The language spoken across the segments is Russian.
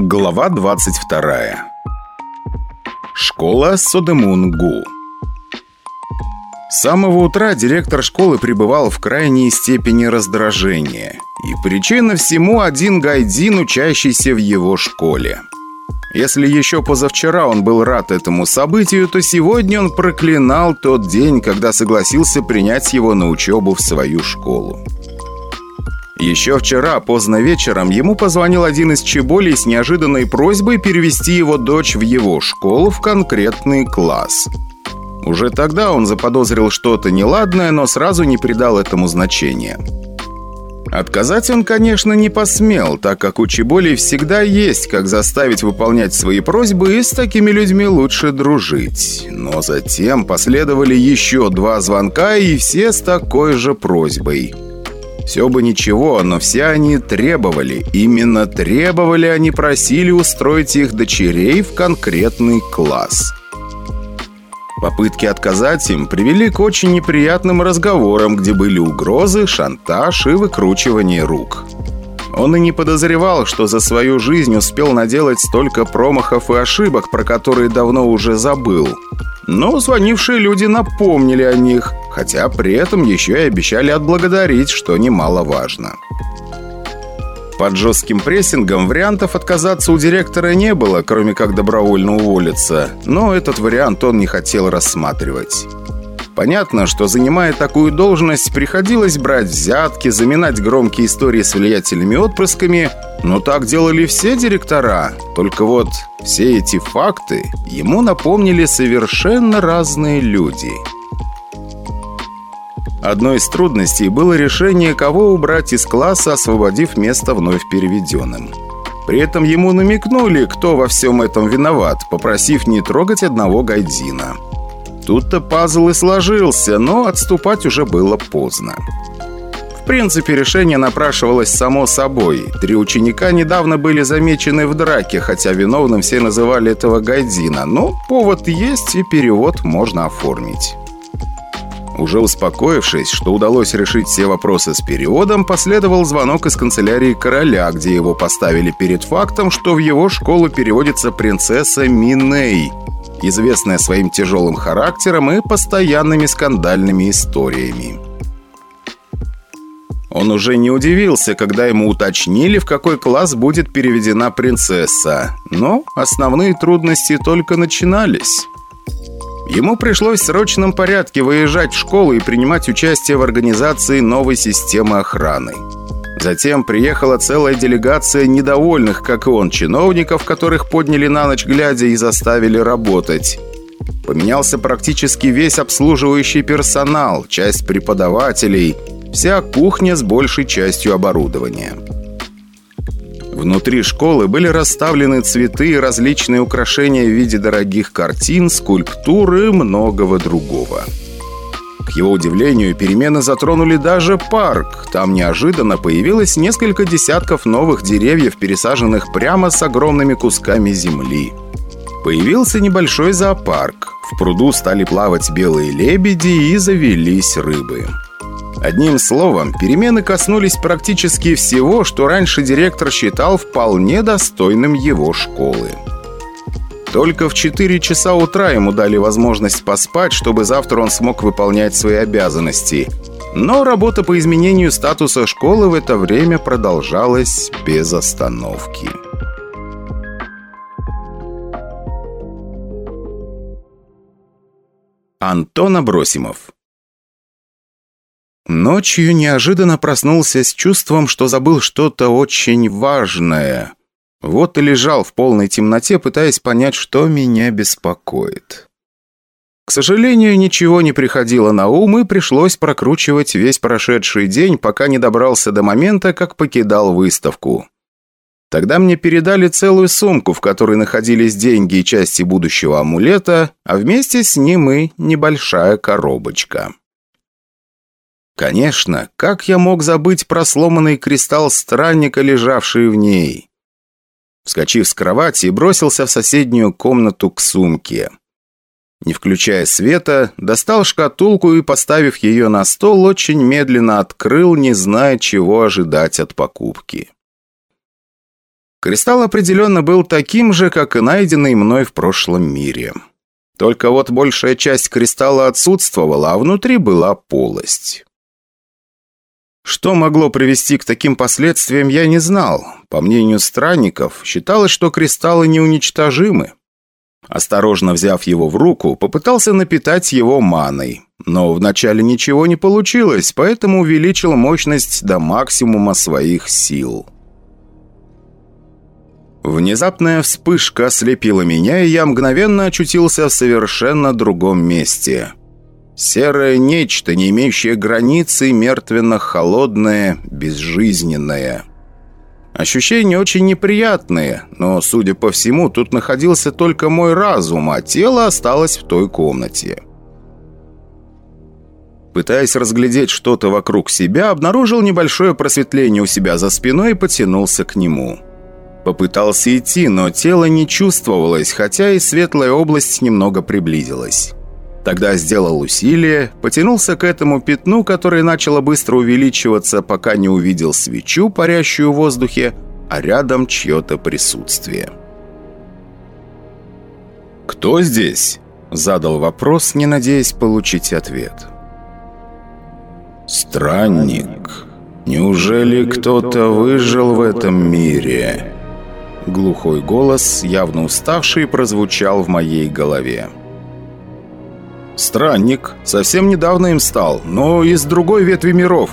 Глава 22 Школа Содемунгу С самого утра директор школы пребывал в крайней степени раздражения. И причина всему один гайдин, учащийся в его школе. Если еще позавчера он был рад этому событию, то сегодня он проклинал тот день, когда согласился принять его на учебу в свою школу. Еще вчера, поздно вечером, ему позвонил один из чеболей с неожиданной просьбой перевести его дочь в его школу в конкретный класс. Уже тогда он заподозрил что-то неладное, но сразу не придал этому значения. Отказать он, конечно, не посмел, так как у Чеболей всегда есть, как заставить выполнять свои просьбы, и с такими людьми лучше дружить. Но затем последовали еще два звонка, и все с такой же просьбой – все бы ничего, но все они требовали, именно требовали, они просили устроить их дочерей в конкретный класс. Попытки отказать им привели к очень неприятным разговорам, где были угрозы, шантаж и выкручивание рук. Он и не подозревал, что за свою жизнь успел наделать столько промахов и ошибок, про которые давно уже забыл. Но звонившие люди напомнили о них, хотя при этом еще и обещали отблагодарить, что немаловажно. Под жестким прессингом вариантов отказаться у директора не было, кроме как добровольно уволиться, но этот вариант он не хотел рассматривать. Понятно, что занимая такую должность, приходилось брать взятки, заминать громкие истории с влиятельными отпрысками, но так делали все директора. Только вот все эти факты ему напомнили совершенно разные люди. Одной из трудностей было решение, кого убрать из класса, освободив место вновь переведенным. При этом ему намекнули, кто во всем этом виноват, попросив не трогать одного гайдзина. Тут-то пазл и сложился, но отступать уже было поздно. В принципе, решение напрашивалось само собой. Три ученика недавно были замечены в драке, хотя виновным все называли этого Гайдзина. Но повод есть, и перевод можно оформить. Уже успокоившись, что удалось решить все вопросы с переводом, последовал звонок из канцелярии короля, где его поставили перед фактом, что в его школу переводится принцесса Миней – известная своим тяжелым характером и постоянными скандальными историями. Он уже не удивился, когда ему уточнили, в какой класс будет переведена принцесса. Но основные трудности только начинались. Ему пришлось в срочном порядке выезжать в школу и принимать участие в организации новой системы охраны. Затем приехала целая делегация недовольных, как и он, чиновников, которых подняли на ночь глядя и заставили работать. Поменялся практически весь обслуживающий персонал, часть преподавателей, вся кухня с большей частью оборудования. Внутри школы были расставлены цветы и различные украшения в виде дорогих картин, скульптур и многого другого. К его удивлению, перемены затронули даже парк. Там неожиданно появилось несколько десятков новых деревьев, пересаженных прямо с огромными кусками земли. Появился небольшой зоопарк. В пруду стали плавать белые лебеди и завелись рыбы. Одним словом, перемены коснулись практически всего, что раньше директор считал вполне достойным его школы. Только в 4 часа утра ему дали возможность поспать, чтобы завтра он смог выполнять свои обязанности. Но работа по изменению статуса школы в это время продолжалась без остановки. Антон Абросимов Ночью неожиданно проснулся с чувством, что забыл что-то очень важное. Вот и лежал в полной темноте, пытаясь понять, что меня беспокоит. К сожалению, ничего не приходило на ум, и пришлось прокручивать весь прошедший день, пока не добрался до момента, как покидал выставку. Тогда мне передали целую сумку, в которой находились деньги и части будущего амулета, а вместе с ним и небольшая коробочка. Конечно, как я мог забыть про сломанный кристалл странника, лежавший в ней? Вскочив с кровати, бросился в соседнюю комнату к сумке. Не включая света, достал шкатулку и, поставив ее на стол, очень медленно открыл, не зная, чего ожидать от покупки. Кристалл определенно был таким же, как и найденный мной в прошлом мире. Только вот большая часть кристалла отсутствовала, а внутри была полость. Что могло привести к таким последствиям, я не знал. По мнению странников, считалось, что кристаллы неуничтожимы. Осторожно взяв его в руку, попытался напитать его маной. Но вначале ничего не получилось, поэтому увеличил мощность до максимума своих сил. Внезапная вспышка ослепила меня, и я мгновенно очутился в совершенно другом месте. Серое нечто, не имеющее границы, мертвенно-холодное, безжизненное. Ощущения очень неприятные, но, судя по всему, тут находился только мой разум, а тело осталось в той комнате. Пытаясь разглядеть что-то вокруг себя, обнаружил небольшое просветление у себя за спиной и потянулся к нему. Попытался идти, но тело не чувствовалось, хотя и светлая область немного приблизилась. Тогда сделал усилие, потянулся к этому пятну, которое начало быстро увеличиваться, пока не увидел свечу, парящую в воздухе, а рядом чье-то присутствие. «Кто здесь?» – задал вопрос, не надеясь получить ответ. «Странник. Неужели кто-то выжил в этом мире?» Глухой голос, явно уставший, прозвучал в моей голове. «Странник. Совсем недавно им стал, но из другой ветви миров».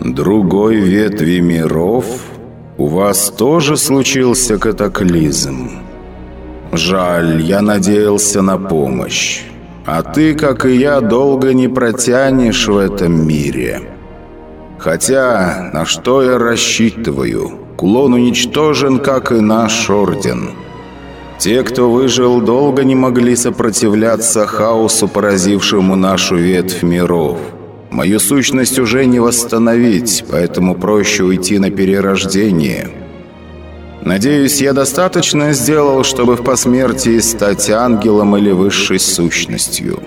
«Другой ветви миров? У вас тоже случился катаклизм?» «Жаль, я надеялся на помощь. А ты, как и я, долго не протянешь в этом мире. Хотя, на что я рассчитываю?» Кулон уничтожен, как и наш орден. Те, кто выжил, долго не могли сопротивляться хаосу, поразившему нашу ветвь миров. Мою сущность уже не восстановить, поэтому проще уйти на перерождение. Надеюсь, я достаточно сделал, чтобы в посмертии стать ангелом или высшей сущностью.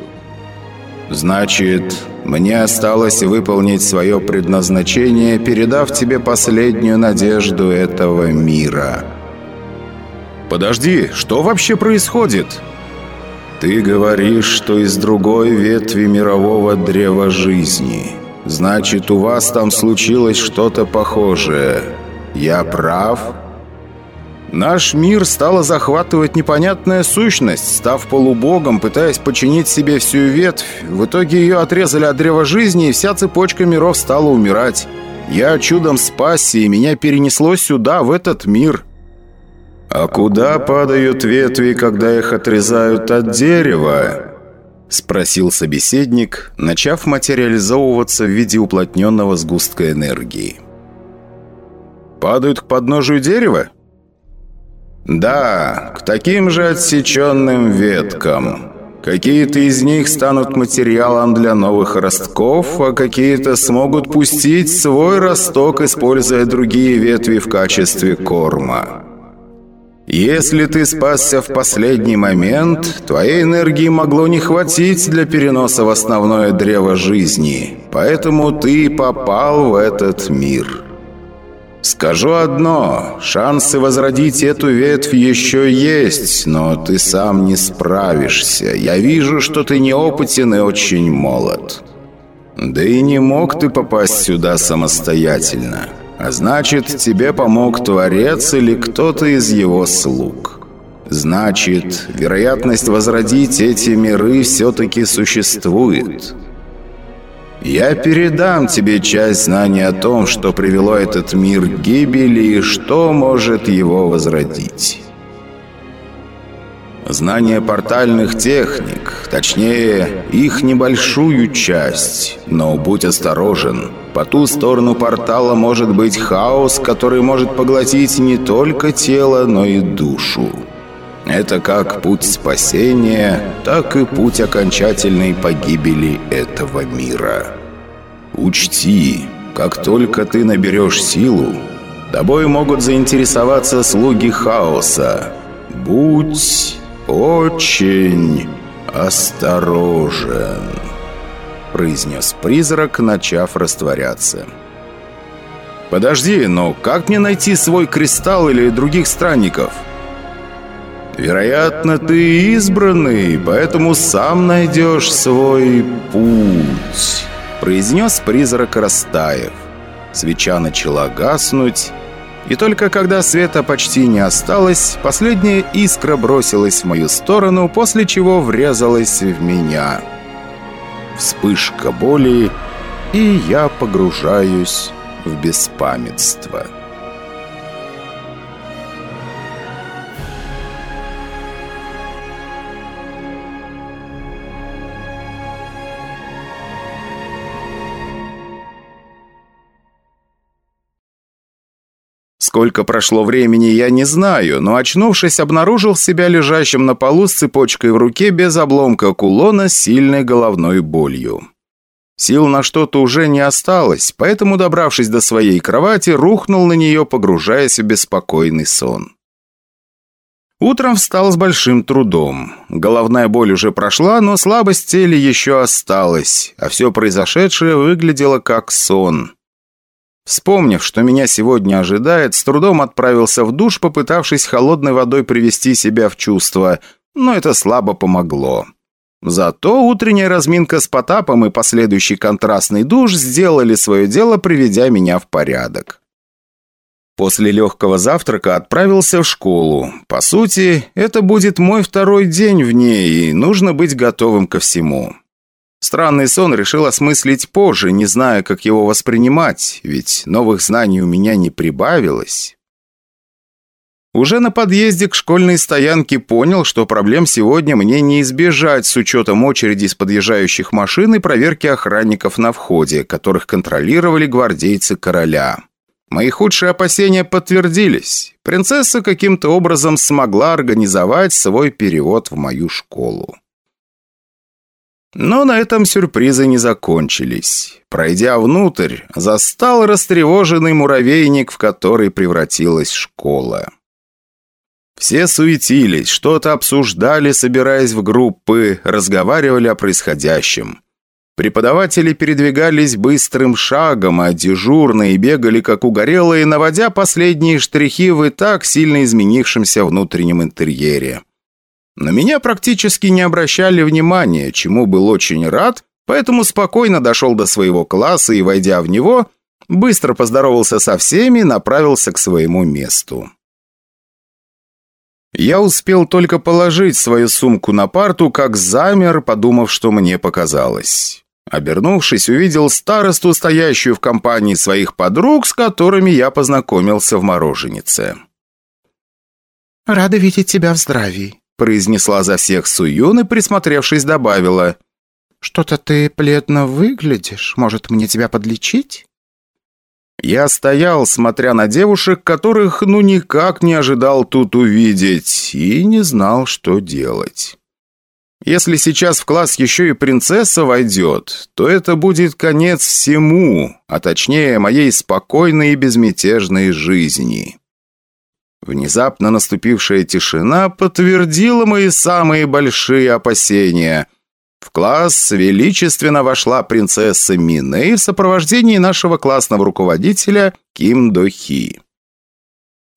Значит, мне осталось выполнить свое предназначение, передав тебе последнюю надежду этого мира. Подожди, что вообще происходит? Ты говоришь, что из другой ветви мирового древа жизни. Значит, у вас там случилось что-то похожее. Я прав? Наш мир стала захватывать непонятная сущность, став полубогом, пытаясь починить себе всю ветвь. В итоге ее отрезали от древа жизни, и вся цепочка миров стала умирать. Я чудом спасся, и меня перенесло сюда, в этот мир. «А куда падают ветви, когда их отрезают от дерева?» Спросил собеседник, начав материализовываться в виде уплотненного сгустка энергии. «Падают к подножию дерева?» «Да, к таким же отсеченным веткам. Какие-то из них станут материалом для новых ростков, а какие-то смогут пустить свой росток, используя другие ветви в качестве корма. Если ты спасся в последний момент, твоей энергии могло не хватить для переноса в основное древо жизни, поэтому ты попал в этот мир». Скажу одно, шансы возродить эту ветвь еще есть, но ты сам не справишься. Я вижу, что ты неопытен и очень молод. Да и не мог ты попасть сюда самостоятельно. А значит, тебе помог Творец или кто-то из его слуг. Значит, вероятность возродить эти миры все-таки существует. Я передам тебе часть знаний о том, что привело этот мир к гибели и что может его возродить. Знание портальных техник, точнее, их небольшую часть. Но будь осторожен. По ту сторону портала может быть хаос, который может поглотить не только тело, но и душу. Это как путь спасения, так и путь окончательной погибели этого мира. Учти, как только ты наберешь силу, тобой могут заинтересоваться слуги хаоса. Будь очень осторожен», — произнес призрак, начав растворяться. «Подожди, но как мне найти свой кристалл или других странников?» «Вероятно, ты избранный, поэтому сам найдешь свой путь», произнес призрак Растаев. Свеча начала гаснуть, и только когда света почти не осталось, последняя искра бросилась в мою сторону, после чего врезалась в меня. Вспышка боли, и я погружаюсь в беспамятство. Сколько прошло времени, я не знаю, но, очнувшись, обнаружил себя лежащим на полу с цепочкой в руке без обломка кулона с сильной головной болью. Сил на что-то уже не осталось, поэтому, добравшись до своей кровати, рухнул на нее, погружаясь в беспокойный сон. Утром встал с большим трудом. Головная боль уже прошла, но слабость в теле еще осталась, а все произошедшее выглядело как сон. Вспомнив, что меня сегодня ожидает, с трудом отправился в душ, попытавшись холодной водой привести себя в чувство, но это слабо помогло. Зато утренняя разминка с Потапом и последующий контрастный душ сделали свое дело, приведя меня в порядок. После легкого завтрака отправился в школу. По сути, это будет мой второй день в ней, и нужно быть готовым ко всему. Странный сон решил осмыслить позже, не зная, как его воспринимать, ведь новых знаний у меня не прибавилось. Уже на подъезде к школьной стоянке понял, что проблем сегодня мне не избежать с учетом очереди из подъезжающих машин и проверки охранников на входе, которых контролировали гвардейцы короля. Мои худшие опасения подтвердились. Принцесса каким-то образом смогла организовать свой перевод в мою школу. Но на этом сюрпризы не закончились. Пройдя внутрь, застал растревоженный муравейник, в который превратилась школа. Все суетились, что-то обсуждали, собираясь в группы, разговаривали о происходящем. Преподаватели передвигались быстрым шагом, а дежурные бегали как угорелые, наводя последние штрихи в и так сильно изменившемся внутреннем интерьере. На меня практически не обращали внимания, чему был очень рад, поэтому спокойно дошел до своего класса и, войдя в него, быстро поздоровался со всеми и направился к своему месту. Я успел только положить свою сумку на парту, как замер, подумав, что мне показалось. Обернувшись, увидел старосту, стоящую в компании своих подруг, с которыми я познакомился в мороженице. «Рада видеть тебя в здравии», — произнесла за всех Суюн и, присмотревшись, добавила. «Что-то ты бледно выглядишь. Может, мне тебя подлечить?» Я стоял, смотря на девушек, которых ну никак не ожидал тут увидеть, и не знал, что делать. Если сейчас в класс еще и принцесса войдет, то это будет конец всему, а точнее моей спокойной и безмятежной жизни. Внезапно наступившая тишина подтвердила мои самые большие опасения. В класс величественно вошла принцесса Миней в сопровождении нашего классного руководителя Ким Дохи.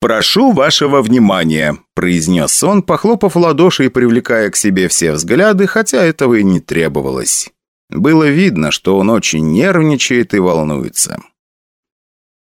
«Прошу вашего внимания», – произнес он, похлопав ладоши и привлекая к себе все взгляды, хотя этого и не требовалось. Было видно, что он очень нервничает и волнуется.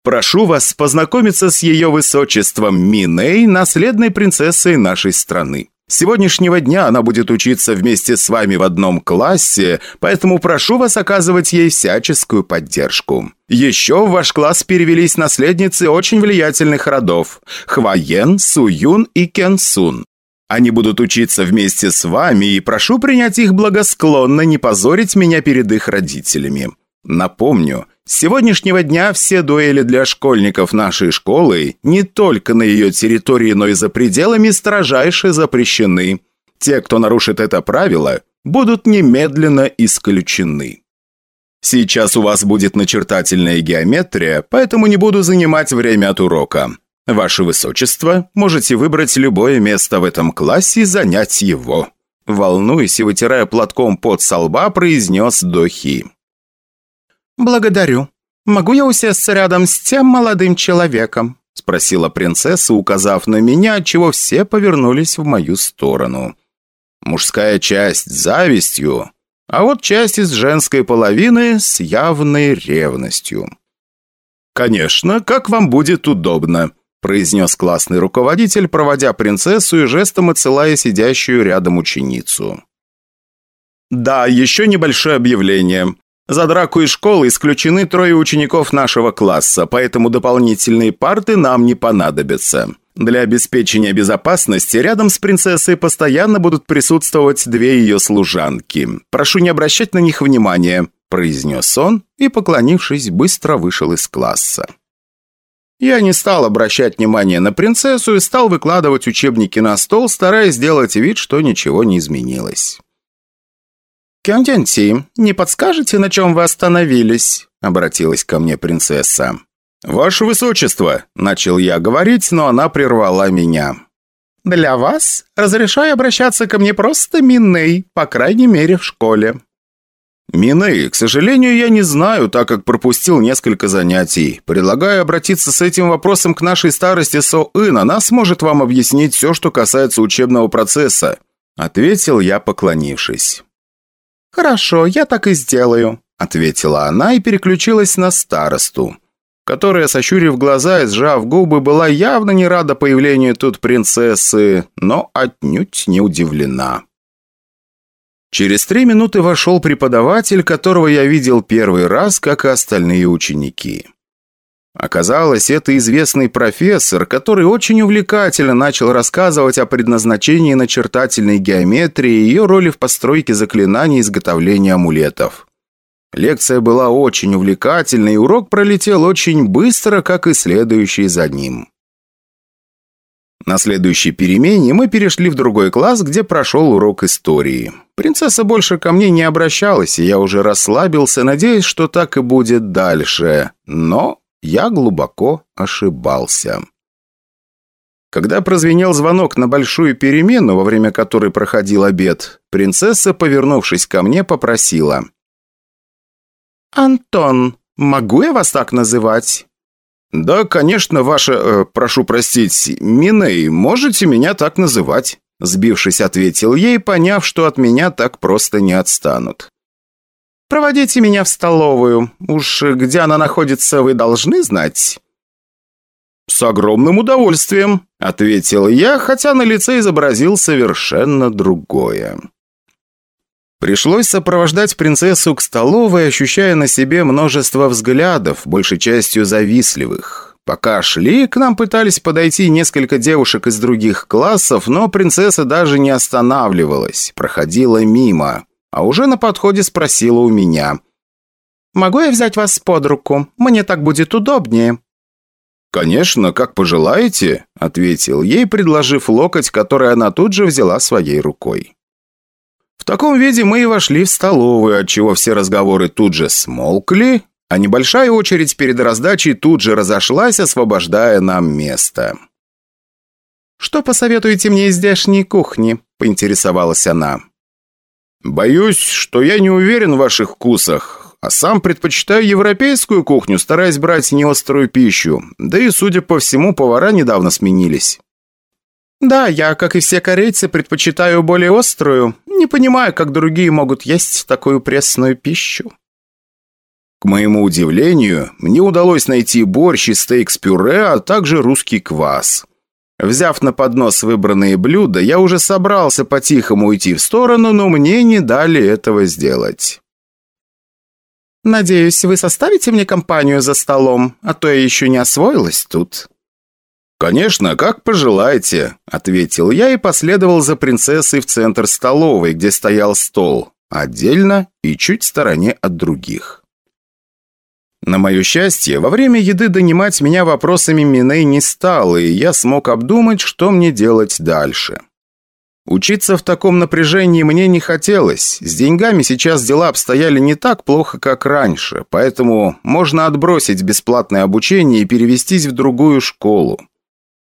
«Прошу вас познакомиться с ее высочеством Миней, наследной принцессой нашей страны. С сегодняшнего дня она будет учиться вместе с вами в одном классе, поэтому прошу вас оказывать ей всяческую поддержку. Еще в ваш класс перевелись наследницы очень влиятельных родов – Хваен, Суюн и Кенсун. Они будут учиться вместе с вами, и прошу принять их благосклонно, не позорить меня перед их родителями. Напомню – с сегодняшнего дня все дуэли для школьников нашей школы не только на ее территории, но и за пределами строжайше запрещены. Те, кто нарушит это правило, будут немедленно исключены. Сейчас у вас будет начертательная геометрия, поэтому не буду занимать время от урока. Ваше Высочество, можете выбрать любое место в этом классе и занять его. Волнуясь и вытирая платком под со лба, произнес Дохи. «Благодарю. могу я усесться рядом с тем молодым человеком?» спросила принцесса, указав на меня, отчего все повернулись в мою сторону. Мужская часть завистью, а вот часть из женской половины с явной ревностью. «Конечно, как вам будет удобно», произнес классный руководитель, проводя принцессу и жестом отсылая сидящую рядом ученицу. «Да, еще небольшое объявление. За драку из школы исключены трое учеников нашего класса, поэтому дополнительные парты нам не понадобятся. Для обеспечения безопасности рядом с принцессой постоянно будут присутствовать две ее служанки. Прошу не обращать на них внимания», – произнес он и, поклонившись, быстро вышел из класса. Я не стал обращать внимание на принцессу и стал выкладывать учебники на стол, стараясь сделать вид, что ничего не изменилось. «Кёнденти, не подскажете, на чем вы остановились?» — обратилась ко мне принцесса. «Ваше Высочество!» — начал я говорить, но она прервала меня. «Для вас разрешаю обращаться ко мне просто Миней, по крайней мере, в школе». «Миней, к сожалению, я не знаю, так как пропустил несколько занятий. Предлагаю обратиться с этим вопросом к нашей старости Со-Ин, она сможет вам объяснить все, что касается учебного процесса», — ответил я, поклонившись. «Хорошо, я так и сделаю», — ответила она и переключилась на старосту, которая, сощурив глаза и сжав губы, была явно не рада появлению тут принцессы, но отнюдь не удивлена. Через три минуты вошел преподаватель, которого я видел первый раз, как и остальные ученики. Оказалось, это известный профессор, который очень увлекательно начал рассказывать о предназначении начертательной геометрии и ее роли в постройке заклинаний и изготовлении амулетов. Лекция была очень увлекательной, и урок пролетел очень быстро, как и следующий за ним. На следующей перемене мы перешли в другой класс, где прошел урок истории. Принцесса больше ко мне не обращалась, и я уже расслабился, надеясь, что так и будет дальше. Но я глубоко ошибался. Когда прозвенел звонок на большую перемену, во время которой проходил обед, принцесса, повернувшись ко мне, попросила. «Антон, могу я вас так называть?» «Да, конечно, ваша... Э, прошу простить, Миней, можете меня так называть?» Сбившись, ответил ей, поняв, что от меня так просто не отстанут. «Проводите меня в столовую. Уж где она находится, вы должны знать». «С огромным удовольствием», — ответил я, хотя на лице изобразил совершенно другое. Пришлось сопровождать принцессу к столовой, ощущая на себе множество взглядов, большей частью завистливых. Пока шли, к нам пытались подойти несколько девушек из других классов, но принцесса даже не останавливалась, проходила мимо, а уже на подходе спросила у меня. «Могу я взять вас под руку? Мне так будет удобнее». «Конечно, как пожелаете», — ответил ей, предложив локоть, который она тут же взяла своей рукой. В таком виде мы и вошли в столовую, отчего все разговоры тут же смолкли, а небольшая очередь перед раздачей тут же разошлась, освобождая нам место. «Что посоветуете мне из здешней кухни?» – поинтересовалась она. «Боюсь, что я не уверен в ваших вкусах, а сам предпочитаю европейскую кухню, стараясь брать неострую пищу, да и, судя по всему, повара недавно сменились». «Да, я, как и все корейцы, предпочитаю более острую. Не понимаю, как другие могут есть такую пресную пищу». К моему удивлению, мне удалось найти борщ и стейк с пюре, а также русский квас. Взяв на поднос выбранные блюда, я уже собрался по-тихому уйти в сторону, но мне не дали этого сделать. «Надеюсь, вы составите мне компанию за столом, а то я еще не освоилась тут», «Конечно, как пожелаете», — ответил я и последовал за принцессой в центр столовой, где стоял стол, отдельно и чуть в стороне от других. На мое счастье, во время еды донимать меня вопросами Миней не стал, и я смог обдумать, что мне делать дальше. Учиться в таком напряжении мне не хотелось. С деньгами сейчас дела обстояли не так плохо, как раньше, поэтому можно отбросить бесплатное обучение и перевестись в другую школу.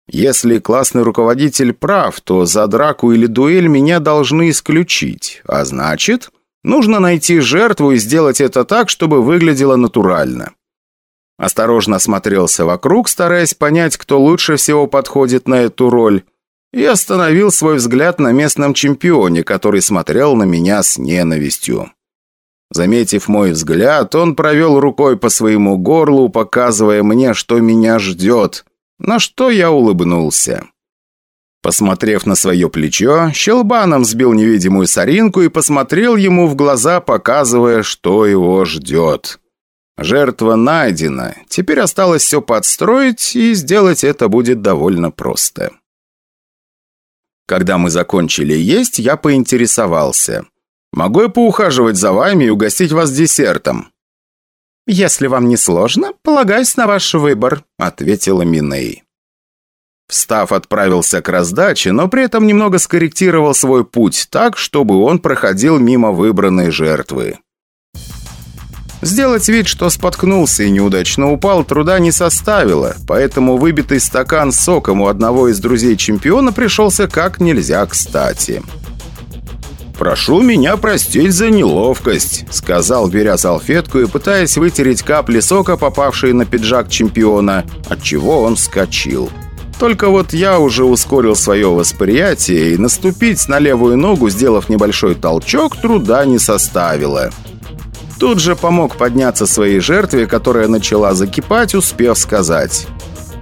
Если классный руководитель прав, то за драку или дуэль меня должны исключить. А значит, нужно найти жертву и сделать это так, чтобы выглядело натурально. Осторожно осмотрелся вокруг, стараясь понять, кто лучше всего подходит на эту роль, и остановил свой взгляд на местном чемпионе, который смотрел на меня с ненавистью. Заметив мой взгляд, он провел рукой по своему горлу, показывая мне, что меня ждет, на что я улыбнулся. Посмотрев на свое плечо, щелбаном сбил невидимую соринку и посмотрел ему в глаза, показывая, что его ждет. Жертва найдена, теперь осталось все подстроить, и сделать это будет довольно просто. Когда мы закончили есть, я поинтересовался. «Могу я поухаживать за вами и угостить вас десертом?» «Если вам не сложно, полагаюсь на ваш выбор», — ответила Миней. Встав, отправился к раздаче, но при этом немного скорректировал свой путь так, чтобы он проходил мимо выбранной жертвы. Сделать вид, что споткнулся и неудачно упал, труда не составило, поэтому выбитый стакан соком у одного из друзей чемпиона пришелся как нельзя кстати. «Прошу меня простить за неловкость», — сказал, беря салфетку и пытаясь вытереть капли сока, попавшие на пиджак чемпиона, от чего он вскочил. Только вот я уже ускорил свое восприятие, и наступить на левую ногу, сделав небольшой толчок, труда не составило. Тут же помог подняться своей жертве, которая начала закипать, успев сказать.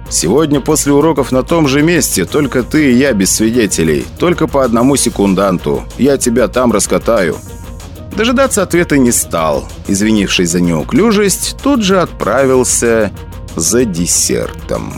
«Сегодня после уроков на том же месте, только ты и я без свидетелей, только по одному секунданту. Я тебя там раскатаю». Дожидаться ответа не стал. Извинившись за неуклюжесть, тут же отправился за десертом.